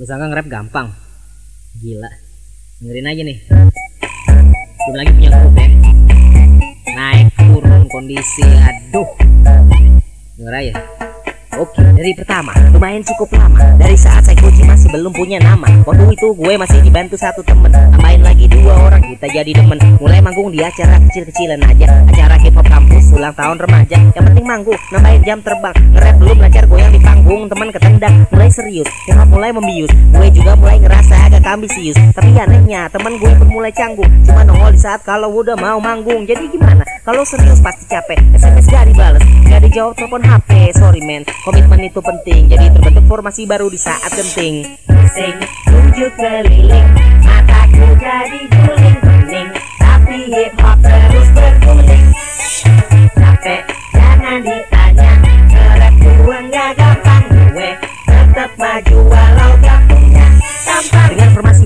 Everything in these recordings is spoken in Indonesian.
Lu sangka nge-rap gampang? Gila. Dengerin aja nih. Belum lagi punya grup ya. Naik turun kondisi. Aduh. Denger aja. Oke, dari pertama lumayan cukup lama Dari saat saya kunci masih belum punya nama Waktu itu gue masih dibantu satu temen Tambahin lagi dua orang kita jadi demen Mulai manggung di acara kecil-kecilan aja Acara hip hop ulang tahun remaja Yang penting manggung, nambahin jam terbang. Nge-rap belum belajar goyang di panggung Teman ketendang, mulai serius hop mulai membius. Gue juga mulai ngerasa agak ambisius Tapi anehnya teman gue pun mulai canggung. Cuma nongol di saat kalau udah mau manggung Jadi gimana? Kalau serius pasti capek SMS gak dibales, gak dijawab telepon HP Sorry man, komitmen itu penting Jadi terbentuk formasi baru di saat genting. Sing tujuh keliling Mataku jadi guling bening Tapi hip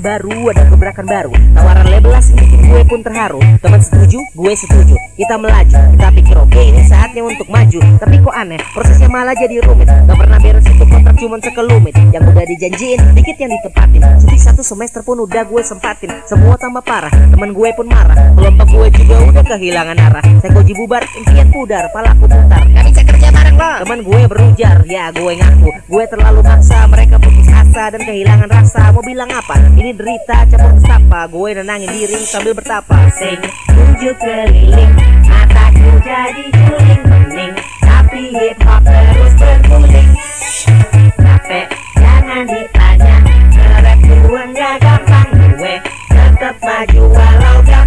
baru ada gebrakan baru. Tawaran label asing bikin gue pun terharu. Teman setuju, gue setuju. Kita melaju, kita pikir oke ini saatnya untuk maju. Tapi kok aneh, prosesnya malah jadi rumit. Gak pernah beres itu kontrak cuman sekelumit. Yang udah dijanjiin, dikit yang ditepatin Cuti satu semester pun udah gue sempatin. Semua tambah parah, teman gue pun marah. Kelompok gue juga udah kehilangan arah. Saya koji bubar, impian pudar, palaku putar. Gak bisa kerja bareng lo Teman gue berujar, ya gue ngaku. Gue terlalu maksa, mereka putus asa dan kehilangan rasa. Mau bilang apa? Ini derita campur nestapa Gue nenangin diri sambil bertapa. Sing tujuh keliling. Mataku jadi guling bening Tapi hip hop terus berguling. Capek jangan ditanya. Nge-rap gue nggak gampang. Gue tetep maju walau gak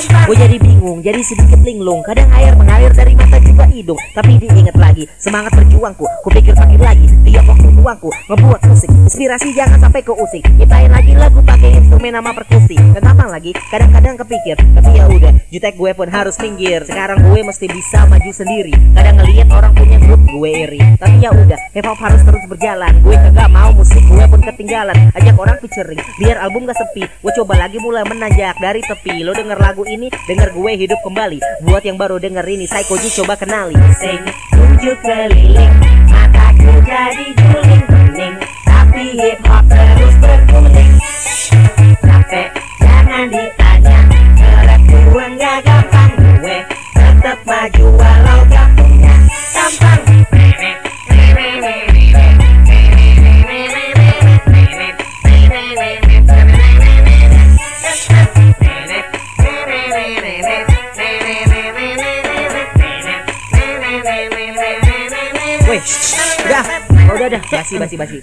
Gue jadi bingung, jadi sedikit linglung Kadang air mengalir dari mata juga hidung. Tapi diingat lagi, semangat berjuangku Kupikir pakai lagi, tiap waktu luangku Ngebuat musik, inspirasi jangan sampai ke usik Ciptain lagi lagu pakai instrumen nama perkusi. Gampang lagi, kadang-kadang kepikir Tapi ya udah, jutek gue pun harus minggir Sekarang gue mesti bisa maju sendiri. Kadang ngeliat orang punya grup, gue iri. Tapi ya udah, hip hop harus terus berjalan. Gue kagak mau musik gue pun ketinggalan. Ajak orang featuring, biar album gak sepi. Gue coba lagi mulai menanjak dari tepi. Lo denger lagu ini, denger gue hidup kembali. Buat yang baru denger ini, Psychoji coba kenali. Sing tujuh keliling Mataku jadi guling bening Tapi hip Udah, udah, udah. Basi, basi, basi.